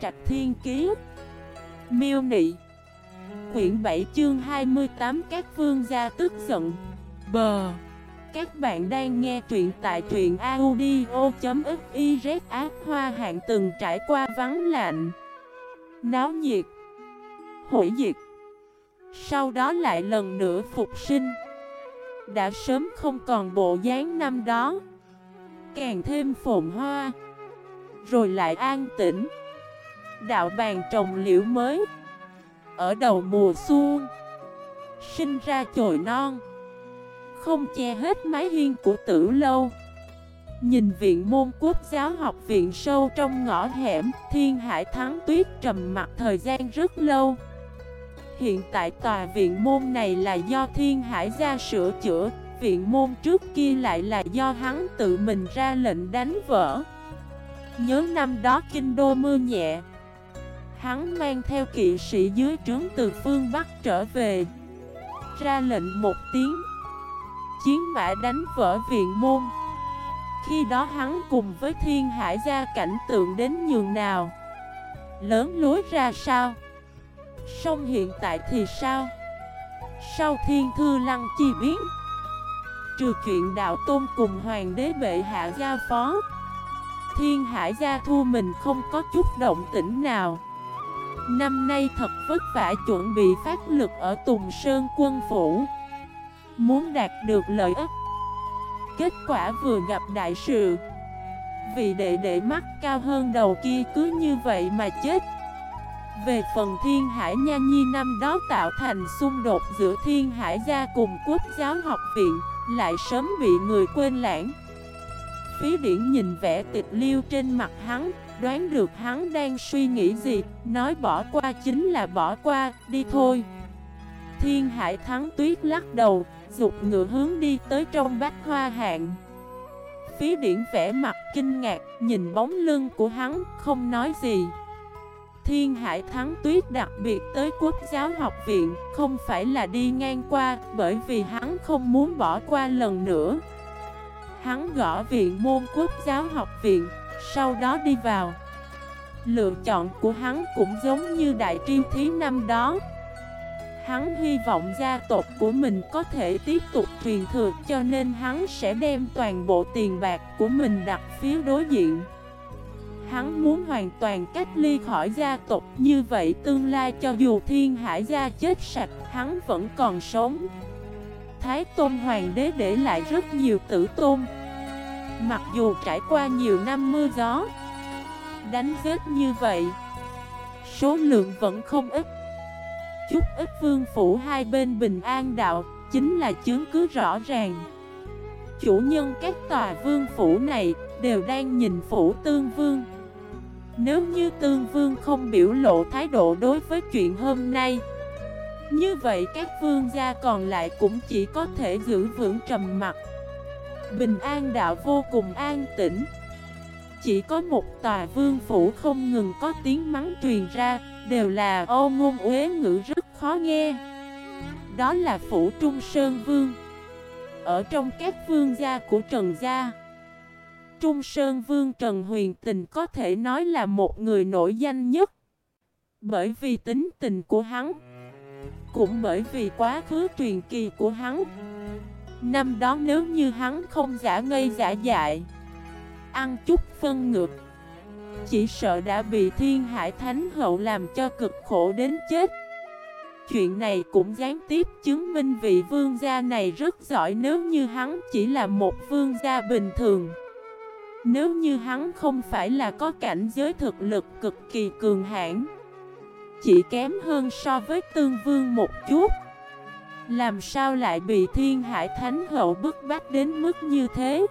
Trạch Thiên Kiế Miêu Nị. Quyển 7 chương 28 Các vương gia tức giận. Bờ. Các bạn đang nghe truyện tại truyện audio.xyz ác hoa hạn từng trải qua vắng lạnh, Náo nhiệt, Hủy diệt. Sau đó lại lần nữa phục sinh. Đã sớm không còn bộ dáng năm đó. Càng thêm phồn hoa. Rồi lại an tĩnh. Đạo bàn trồng liễu mới. Ở đầu mùa xuân, Sinh ra chồi non, Không che hết mái hiên của tử lâu. Nhìn viện môn quốc giáo học viện sâu trong ngõ hẻm, Thiên hải thắng tuyết trầm mặt thời gian rất lâu. Hiện tại tòa viện môn này là do thiên hải ra sửa chữa, Viện môn trước kia lại là do hắn tự mình ra lệnh đánh vỡ. Nhớ năm đó kinh đô mưa nhẹ Hắn mang theo kỵ sĩ dưới trướng từ phương Bắc trở về. Ra lệnh một tiếng. Chiến mã đánh vỡ viện môn. Khi đó hắn cùng với thiên hải gia cảnh tượng đến nhường nào? Lớn lối ra sao? Xong hiện tại thì sao? Sau thiên thư lăng chi biến, Trừ chuyện đạo tôn cùng hoàng đế bệ hạ giao phó, Thiên hải gia thu mình không có chút động tĩnh nào. Năm nay thật vất vả chuẩn bị phát lực ở Tùng Sơn quân phủ. Muốn đạt được lợi ích. Kết quả vừa gặp đại sự. Vì đệ đệ mắt cao hơn đầu kia cứ như vậy mà chết. Về phần thiên hải nha nhi năm đó tạo thành xung đột giữa thiên hải gia cùng quốc giáo học viện, Lại sớm bị người quên lãng. Phí điển nhìn vẻ tịch liêu trên mặt hắn Đoán được hắn đang suy nghĩ gì, Nói bỏ qua chính là bỏ qua, Đi thôi. Thiên hải thắng tuyết lắc đầu Dục ngựa hướng đi tới trong bách hoa hạng. Phí điển vẽ mặt kinh ngạc, Nhìn bóng lưng của hắn, Không nói gì. Thiên hải thắng tuyết đặc biệt tới quốc giáo học viện, Không phải là đi ngang qua, Bởi vì hắn không muốn bỏ qua lần nữa. Hắn gõ viện môn quốc giáo học viện sau đó đi vào. Lựa chọn của hắn cũng giống như đại triêu thí năm đó. Hắn hy vọng gia tộc của mình có thể tiếp tục truyền thừa cho nên hắn sẽ đem toàn bộ tiền bạc của mình đặt phía đối diện. Hắn muốn hoàn toàn cách ly khỏi gia tộc như vậy tương lai cho dù thiên hải gia chết sạch, hắn vẫn còn sống. Thái Tôn Hoàng đế để lại rất nhiều tử tôn Mặc dù trải qua nhiều năm mưa gió, Đánh vết như vậy, Số lượng vẫn không ít. Chút ít vương phủ hai bên bình an đạo Chính là chứng cứ rõ ràng. Chủ nhân các tòa vương phủ này Đều đang nhìn phủ tương vương. Nếu như tương vương không biểu lộ thái độ đối với chuyện hôm nay, Như vậy các vương gia còn lại cũng chỉ có thể giữ vững trầm mặt Bình an đạo vô cùng an tĩnh. Chỉ có một tòa vương phủ không ngừng có tiếng mắng truyền ra, Đều là ô ngôn uế ngữ rất khó nghe. Đó là phủ Trung Sơn Vương. Ở trong các vương gia của Trần Gia, Trung Sơn Vương Trần Huyền Tình có thể nói là một người nổi danh nhất. Bởi vì tính tình của hắn, Cũng bởi vì quá khứ truyền kỳ của hắn Năm đó nếu như hắn không giả ngây giả dại, Ăn chút phân ngược, Chỉ sợ đã bị thiên hải thánh hậu làm cho cực khổ đến chết. Chuyện này cũng gián tiếp chứng minh vị vương gia này rất giỏi nếu như hắn chỉ là một vương gia bình thường. Nếu như hắn không phải là có cảnh giới thực lực cực kỳ cường hãn, Chỉ kém hơn so với tương vương một chút làm sao lại bị thiên hải thánh hậu bức bách đến mức như thế?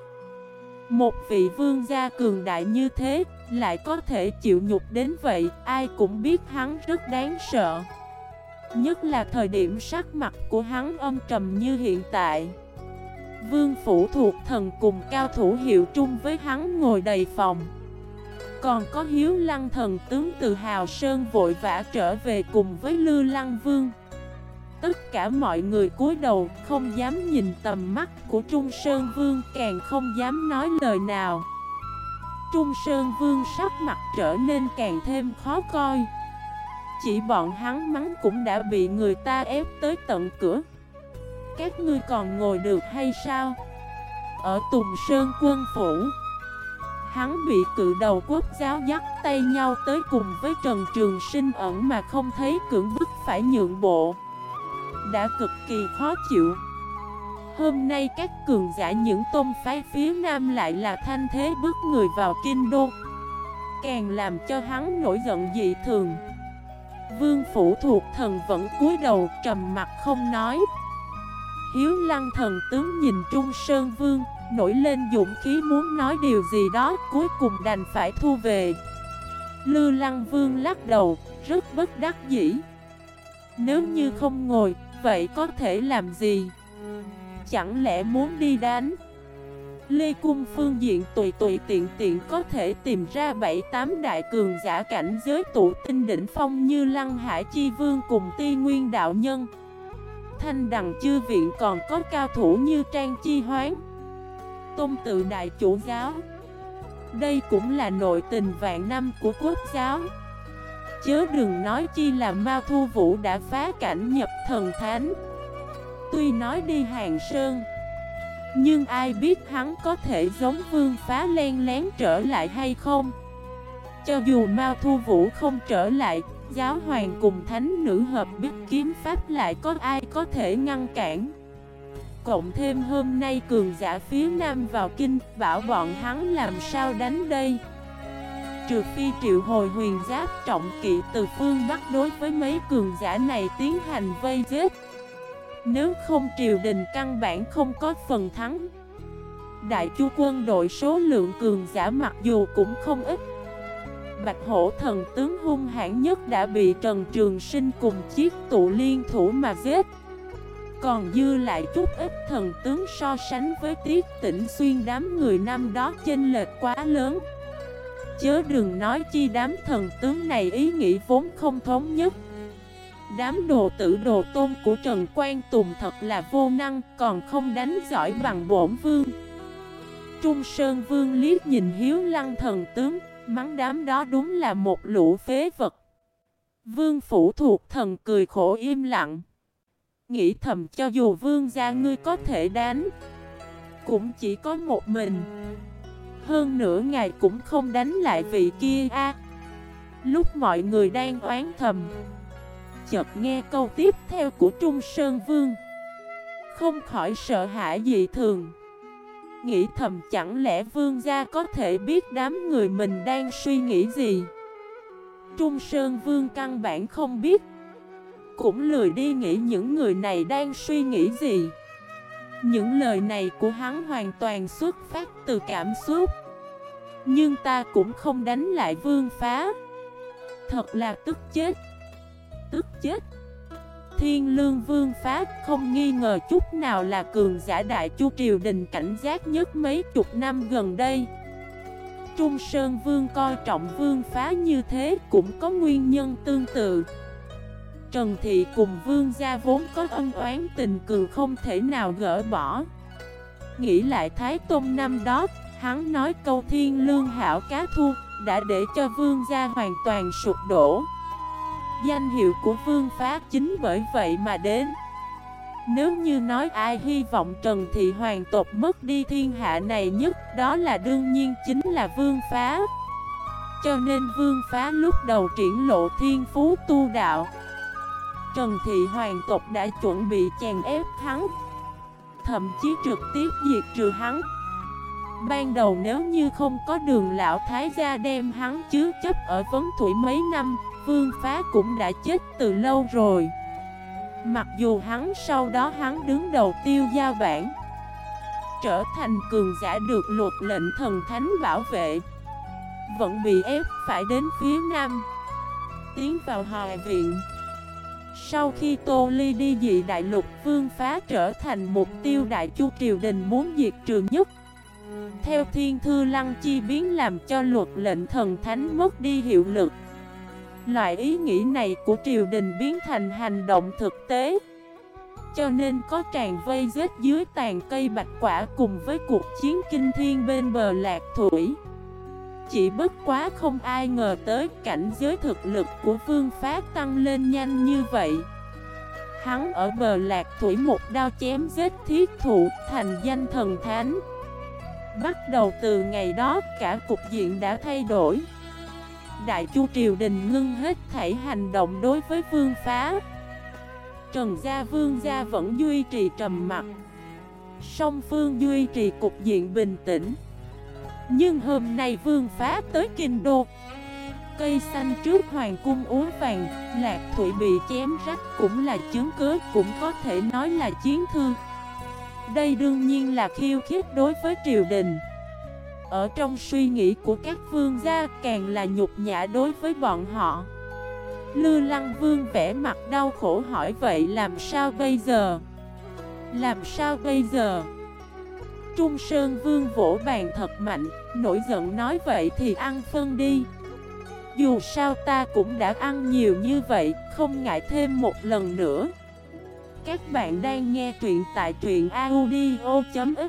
Một vị vương gia cường đại như thế, Lại có thể chịu nhục đến vậy, Ai cũng biết hắn rất đáng sợ. Nhất là thời điểm sắc mặt của hắn âm trầm như hiện tại. Vương phủ thuộc thần cùng cao thủ hiệu trung với hắn ngồi đầy phòng. Còn có hiếu lăng thần tướng từ Hào Sơn vội vã trở về cùng với Lư Lăng Vương. Tất cả mọi người cúi đầu, không dám nhìn tầm mắt của Trung Sơn Vương, Càng không dám nói lời nào. Trung Sơn Vương sắc mặt trở nên càng thêm khó coi. Chỉ bọn hắn mắng cũng đã bị người ta ép tới tận cửa. Các ngươi còn ngồi được hay sao? Ở Tùng Sơn quân phủ, Hắn bị cự đầu quốc giáo dắt tay nhau tới cùng với Trần Trường Sinh ẩn mà không thấy cưỡng bức phải nhượng bộ. Đã cực kỳ khó chịu. Hôm nay các cường giả những tôn phái phía Nam lại là thanh thế bước người vào kinh đô. Càng làm cho hắn nổi giận dị thường. Vương phủ thuộc thần vẫn cúi đầu trầm mặt không nói. Hiếu lăng thần tướng nhìn Trung Sơn Vương, Nổi lên dũng khí muốn nói điều gì đó, Cuối cùng đành phải thu về. Lư lăng vương lắc đầu, Rất bất đắc dĩ. Nếu như không ngồi Vậy có thể làm gì? Chẳng lẽ muốn đi đánh? Lê Cung phương diện tùy tùy tiện tiện có thể tìm ra 7-8 đại cường giả cảnh giới tụ tinh đỉnh phong như Lăng Hải Chi Vương cùng Ti Nguyên Đạo Nhân. Thanh đằng chư viện còn có cao thủ như Trang Chi Hoán Tôn tự đại chủ giáo. Đây cũng là nội tình vạn năm của quốc giáo. Chớ đừng nói chi là Mao Thu Vũ đã phá cảnh nhập thần thánh. Tuy nói đi hàng sơn, Nhưng ai biết hắn có thể giống vương phá len lén trở lại hay không? Cho dù Mao Thu Vũ không trở lại, Giáo hoàng cùng thánh nữ hợp biết kiếm pháp lại có ai có thể ngăn cản? Cộng thêm hôm nay cường giả phía nam vào kinh, Bảo bọn hắn làm sao đánh đây? Trừ phi triệu hồi huyền giáp trọng kỵ từ phương Bắc đối với mấy cường giả này tiến hành vây giết. Nếu không triều đình căn bản không có phần thắng. Đại chu quân đội số lượng cường giả mặc dù cũng không ít. Bạch hổ thần tướng hung hãn nhất đã bị Trần Trường Sinh cùng chiếc tụ liên thủ mà giết. Còn dư lại chút ít thần tướng so sánh với tiết tỉnh xuyên đám người năm đó chênh lệch quá lớn. Chớ đừng nói chi đám thần tướng này ý nghĩ vốn không thống nhất. Đám đồ tử đồ tôn của Trần Quang Tùng thật là vô năng, Còn không đánh giỏi bằng bổn vương. Trung Sơn Vương liếc nhìn hiếu lăng thần tướng, Mắng đám đó đúng là một lũ phế vật. Vương phủ thuộc thần cười khổ im lặng. Nghĩ thầm cho dù vương gia ngươi có thể đánh, Cũng chỉ có một mình. Hơn nửa ngày cũng không đánh lại vị kia a. Lúc mọi người đang oán thầm, Chợt nghe câu tiếp theo của Trung Sơn Vương. Không khỏi sợ hãi dị thường. Nghĩ thầm chẳng lẽ vương gia có thể biết đám người mình đang suy nghĩ gì? Trung Sơn Vương căn bản không biết. Cũng lười đi nghĩ những người này đang suy nghĩ gì. Những lời này của hắn hoàn toàn xuất phát từ cảm xúc. Nhưng ta cũng không đánh lại vương phá. Thật là tức chết. Tức chết. Thiên lương vương phá không nghi ngờ chút nào là cường giả đại chu triều đình cảnh giác nhất mấy chục năm gần đây. Trung Sơn Vương coi trọng vương phá như thế cũng có nguyên nhân tương tự. Trần Thị cùng Vương gia vốn có ân oán tình cường không thể nào gỡ bỏ. Nghĩ lại Thái Tôn năm đó, Hắn nói câu thiên lương hảo cá thu Đã để cho Vương gia hoàn toàn sụp đổ. Danh hiệu của Vương phá chính bởi vậy mà đến. Nếu như nói ai hy vọng Trần Thị hoàng tộc mất đi thiên hạ này nhất, Đó là đương nhiên chính là Vương phá. Cho nên Vương phá lúc đầu triển lộ thiên phú tu đạo Trần Thị Hoàng tộc đã chuẩn bị chèn ép hắn. Thậm chí trực tiếp diệt trừ hắn. Ban đầu nếu như không có đường lão thái gia đem hắn chứa chấp ở vấn thủy mấy năm, Vương phá cũng đã chết từ lâu rồi. Mặc dù hắn sau đó hắn đứng đầu tiêu Gia bản, Trở thành cường giả được luật lệnh thần thánh bảo vệ, Vẫn bị ép phải đến phía nam, Tiến vào hòa viện sau khi Tô Ly đi dị đại lục, vương phá trở thành mục tiêu đại chu triều đình muốn diệt trừ nhất. Theo thiên thư lăng chi biến làm cho luật lệnh thần thánh mất đi hiệu lực. Loại ý nghĩ này của triều đình biến thành hành động thực tế. Cho nên có tràn vây giết dưới tàn cây bạch quả cùng với cuộc chiến kinh thiên bên bờ lạc thủy. Chỉ bất quá không ai ngờ tới cảnh giới thực lực của Vương Phá tăng lên nhanh như vậy. Hắn ở bờ lạc thủy một đao chém giết thiết thụ thành danh thần thánh. Bắt đầu từ ngày đó cả cục diện đã thay đổi. Đại chu triều đình ngưng hết thảy hành động đối với vương phá. Trần Gia Vương Gia vẫn duy trì trầm mặt Song Phương duy trì cục diện bình tĩnh. Nhưng hôm nay Vương Phá tới Kinh Đô Cây xanh trước Hoàng cung úa vàng, Lạc Thụy bị chém rách cũng là chứng cứ, Cũng có thể nói là chiến thư Đây đương nhiên là khiêu khích đối với triều đình Ở trong suy nghĩ của các vương gia, càng là nhục nhã đối với bọn họ Lư Lăng Vương vẽ mặt đau khổ hỏi, vậy làm sao bây giờ? Làm sao bây giờ? Trung Sơn Vương vỗ bàn thật mạnh, nổi giận nói vậy thì ăn phân đi. Dù sao ta cũng đã ăn nhiều như vậy, không ngại thêm một lần nữa. Các bạn đang nghe truyện tại truyện audio.fif